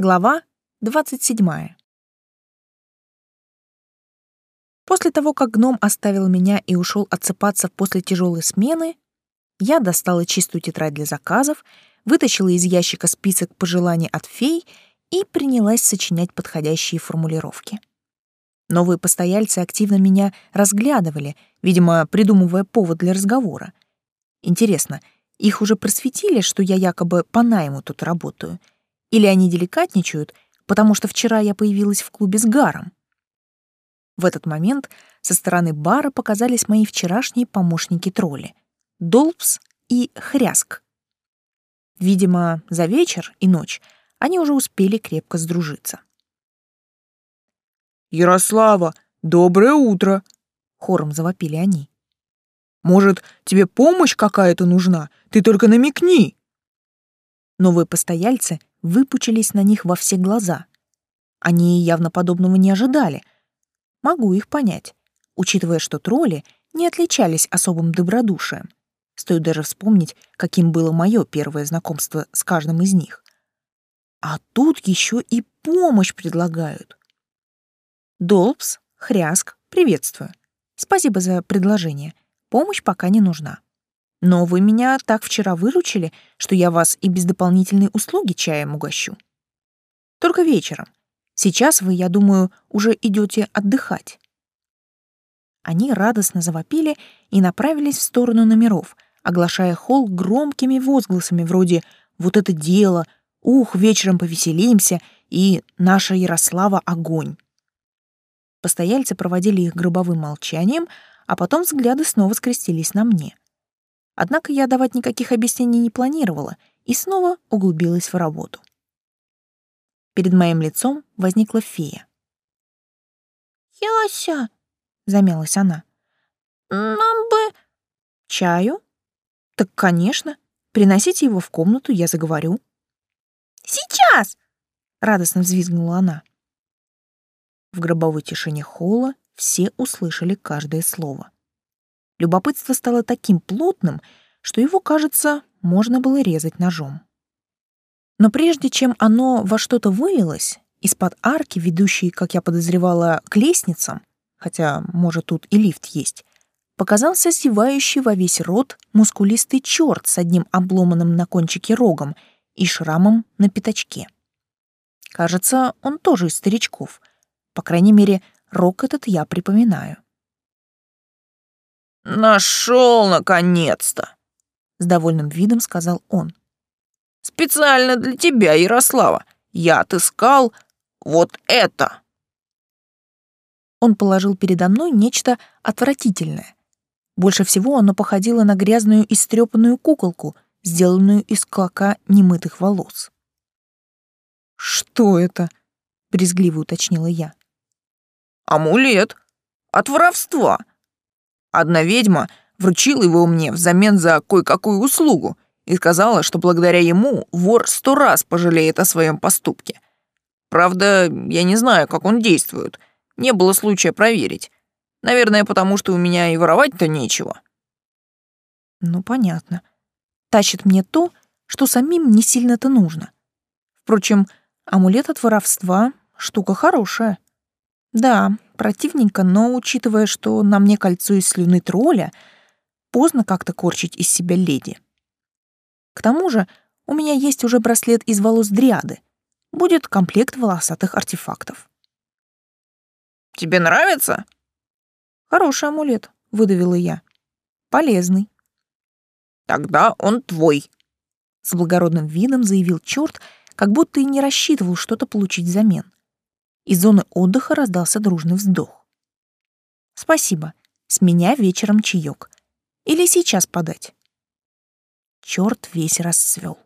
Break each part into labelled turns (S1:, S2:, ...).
S1: Глава 27. После того, как гном оставил меня и ушел отсыпаться после тяжелой смены, я достала чистую тетрадь для заказов, вытащила из ящика список пожеланий от фей и принялась сочинять подходящие формулировки. Новые постояльцы активно меня разглядывали, видимо, придумывая повод для разговора. Интересно, их уже просветили, что я якобы по найму тут работаю — или они деликатничают, потому что вчера я появилась в клубе с Гаром. В этот момент со стороны бара показались мои вчерашние помощники-тролли — Долпс и Хряск. Видимо, за вечер и ночь они уже успели крепко сдружиться.
S2: «Ярослава, доброе утро!» — хором завопили они. «Может, тебе помощь какая-то нужна? Ты только намекни!»
S1: Новые постояльцы выпучились на них во все глаза. Они явно подобного не ожидали. Могу их понять, учитывая, что тролли не отличались особым добродушием. Стоит даже вспомнить, каким было мое первое знакомство с каждым из них. А тут еще и помощь предлагают. Долбс, Хряск, приветствую. Спасибо за предложение. Помощь пока не нужна. Но вы меня так вчера выручили, что я вас и без дополнительной услуги чаем угощу. Только вечером. Сейчас вы, я думаю, уже идете отдыхать. Они радостно завопили и направились в сторону номеров, оглашая холл громкими возгласами вроде «Вот это дело!», «Ух, вечером повеселимся!» и «Наша Ярослава — огонь!». Постояльцы проводили их гробовым молчанием, а потом взгляды снова скрестились на мне — Однако я давать никаких объяснений не планировала и снова углубилась в работу. Перед моим лицом возникла фея.
S3: «Яся!»
S1: — замялась она.
S3: «Нам бы...»
S1: «Чаю? Так, конечно. Приносите его в комнату, я заговорю».
S3: «Сейчас!»
S1: — радостно взвизгнула она. В гробовой тишине холла все услышали каждое слово. Любопытство стало таким плотным, что его, кажется, можно было резать ножом. Но прежде чем оно во что-то вылилось, из-под арки, ведущей, как я подозревала, к лестницам, хотя, может, тут и лифт есть, показался зевающий во весь рот мускулистый черт с одним обломанным на кончике рогом и шрамом на пятачке. Кажется, он тоже из старичков. По крайней мере, рог этот я припоминаю.
S2: «Нашел, наконец-то!»
S1: — с довольным видом сказал он.
S2: «Специально для тебя, Ярослава, я отыскал вот это!»
S1: Он положил передо мной нечто отвратительное. Больше всего оно походило на грязную истрепанную куколку, сделанную из клока немытых волос. «Что это?» — брезгливо уточнила я.
S2: «Амулет. От воровства. Одна ведьма вручила его мне взамен за кое-какую услугу и сказала, что благодаря ему вор сто раз пожалеет о своем поступке. Правда, я не знаю, как он действует. Не было случая проверить. Наверное, потому что у меня и воровать-то нечего.
S1: Ну, понятно. Тащит мне то, что самим не сильно-то нужно. Впрочем, амулет от воровства — штука хорошая. Да, противненько, но, учитывая, что на мне кольцо из слюны тролля, поздно как-то корчить из себя леди. К тому же у меня есть уже браслет из волос дриады. Будет комплект волосатых артефактов.
S2: «Тебе нравится?»
S1: «Хороший амулет», — выдавила я. «Полезный».
S2: «Тогда он твой», —
S1: с благородным видом заявил черт, как будто и не рассчитывал что-то получить взамен. Из зоны отдыха раздался дружный вздох. «Спасибо. С меня вечером чаек. Или сейчас подать?» Черт весь расцвел.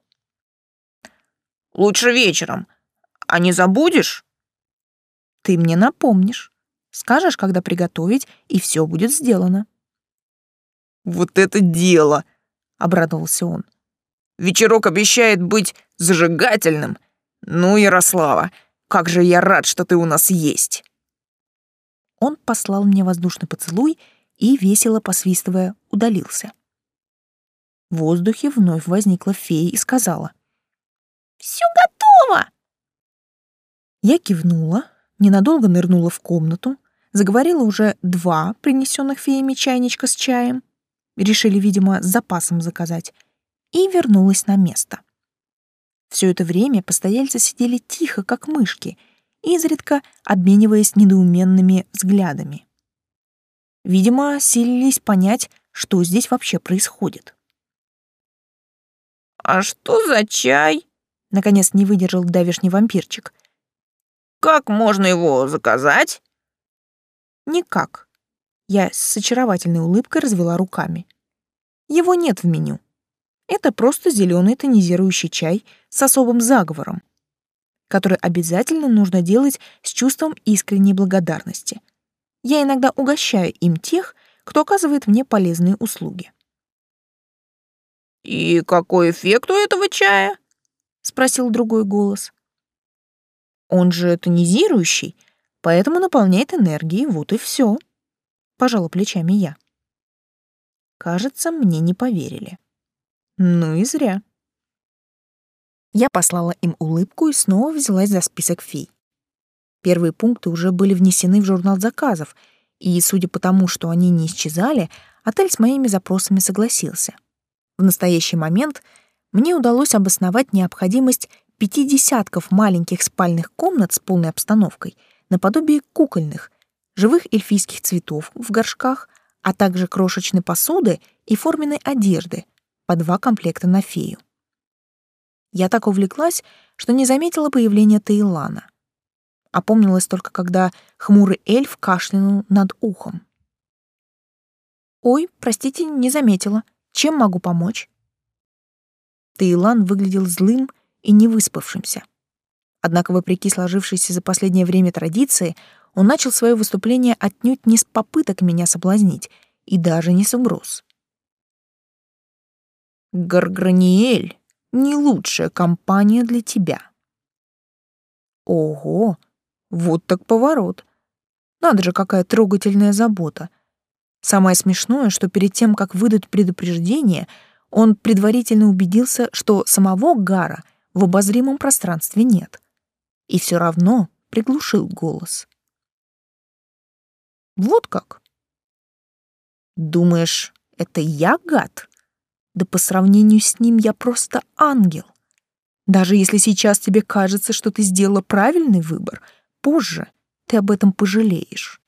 S2: «Лучше вечером. А не забудешь?»
S1: «Ты мне напомнишь. Скажешь, когда приготовить, и все будет сделано».
S2: «Вот это дело!» — обрадовался он. «Вечерок обещает быть зажигательным. Ну, Ярослава, как же я рад, что ты у нас есть!»
S1: Он послал мне воздушный поцелуй и, весело посвистывая, удалился. В воздухе вновь возникла фея и сказала.
S3: «Все готово!»
S1: Я кивнула, ненадолго нырнула в комнату, заговорила уже два принесенных феями чайничка с чаем, решили, видимо, с запасом заказать, и вернулась на место. Все это время постояльцы сидели тихо, как мышки, изредка обмениваясь недоуменными взглядами. Видимо, силились понять, что здесь вообще происходит.
S2: «А что за чай?»
S1: — наконец не выдержал давишний вампирчик.
S2: «Как можно его заказать?»
S1: «Никак». Я с очаровательной улыбкой развела руками. Его нет в меню. Это просто зеленый тонизирующий чай с особым заговором, который обязательно нужно делать с чувством искренней благодарности. Я иногда угощаю им тех, кто оказывает мне полезные услуги.
S2: «И какой эффект у этого чая?» — спросил другой голос.
S1: «Он же тонизирующий, поэтому наполняет энергией, вот и все», — пожала плечами я. Кажется, мне не поверили. Ну и зря. Я послала им улыбку и снова взялась за список фей. Первые пункты уже были внесены в журнал заказов, и, судя по тому, что они не исчезали, отель с моими запросами согласился. В настоящий момент мне удалось обосновать необходимость пяти десятков маленьких спальных комнат с полной обстановкой, наподобие кукольных, живых эльфийских цветов в горшках, а также крошечной посуды и форменной одежды, по два комплекта на фею. Я так увлеклась, что не заметила появления Таилана. Опомнилась только, когда хмурый эльф кашлянул над ухом. «Ой, простите, не заметила. Чем могу помочь?» Таилан выглядел злым и невыспавшимся. Однако, вопреки сложившейся за последнее время традиции, он начал свое выступление отнюдь не с попыток меня соблазнить и даже не с угроз. «Гарграниэль — не лучшая компания для тебя». Ого, вот так поворот. Надо же, какая трогательная забота. Самое смешное, что перед тем, как выдать предупреждение, он предварительно убедился, что самого Гара в обозримом пространстве нет. И все равно приглушил голос. Вот как? Думаешь, это я гад? Да по сравнению с ним я просто ангел. Даже если сейчас тебе кажется, что ты сделала правильный выбор, позже ты об этом пожалеешь.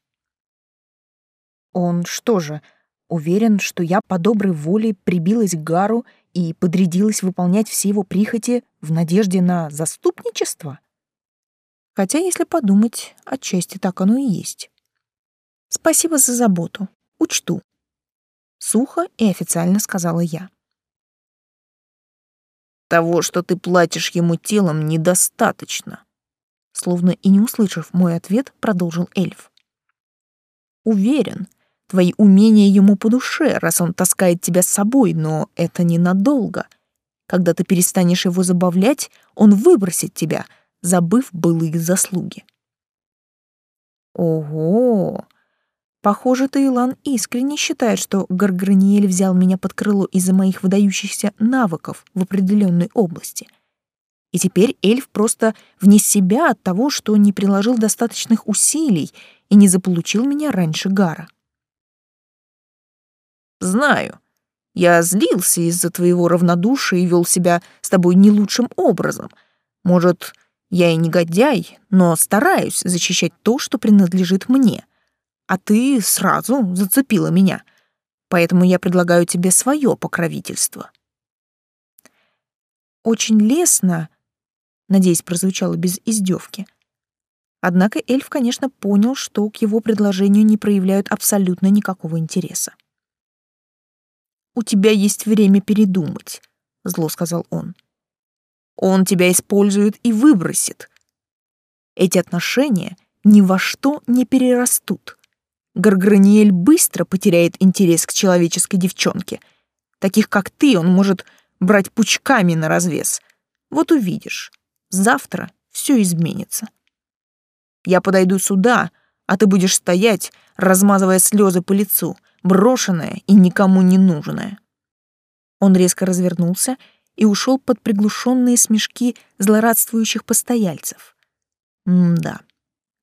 S1: Он что же, уверен, что я по доброй воле прибилась к Гару и подрядилась выполнять все его прихоти в надежде на заступничество? Хотя, если подумать, отчасти так оно и есть. Спасибо за заботу. Учту. Сухо и официально сказала я.
S2: Того, что ты платишь ему телом, недостаточно.
S1: Словно и не услышав мой ответ, продолжил эльф. Уверен, твои умения ему по душе, раз он таскает тебя с собой, но это ненадолго. Когда ты перестанешь его забавлять, он выбросит тебя, забыв былые заслуги. Ого, Похоже, Таилан искренне считает, что Гарграниэль взял меня под крыло из-за моих выдающихся навыков в определенной области. И теперь эльф просто вне себя от того, что не приложил достаточных усилий и не заполучил меня раньше Гара.
S2: «Знаю. Я злился из-за твоего равнодушия и вел себя с тобой не лучшим образом. Может, я и негодяй, но стараюсь защищать то, что принадлежит мне» а ты сразу зацепила меня. Поэтому я предлагаю тебе свое покровительство.
S1: Очень лестно, надеюсь, прозвучало без издевки. Однако эльф, конечно, понял, что к его предложению не проявляют абсолютно никакого интереса.
S2: «У тебя есть время передумать», — зло сказал он. «Он тебя использует и выбросит. Эти отношения ни во что не перерастут. Гарграниэль быстро потеряет интерес к человеческой девчонке. Таких, как ты, он может брать пучками на развес. Вот увидишь. Завтра все изменится. Я подойду сюда, а ты будешь стоять, размазывая слезы по лицу, брошенная и никому не нужная.
S1: Он резко развернулся и ушел под приглушенные смешки злорадствующих постояльцев. М-да.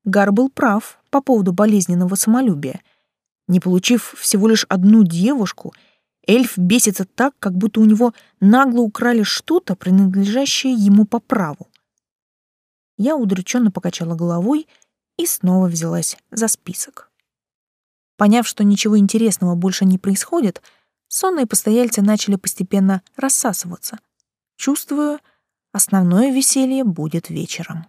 S1: Гар был прав по поводу болезненного самолюбия. Не получив всего лишь одну девушку, эльф бесится так, как будто у него нагло украли что-то, принадлежащее ему по праву. Я удрученно покачала головой и снова взялась за список. Поняв, что ничего интересного больше не происходит, сонные постояльцы начали постепенно рассасываться. Чувствую, основное веселье будет вечером.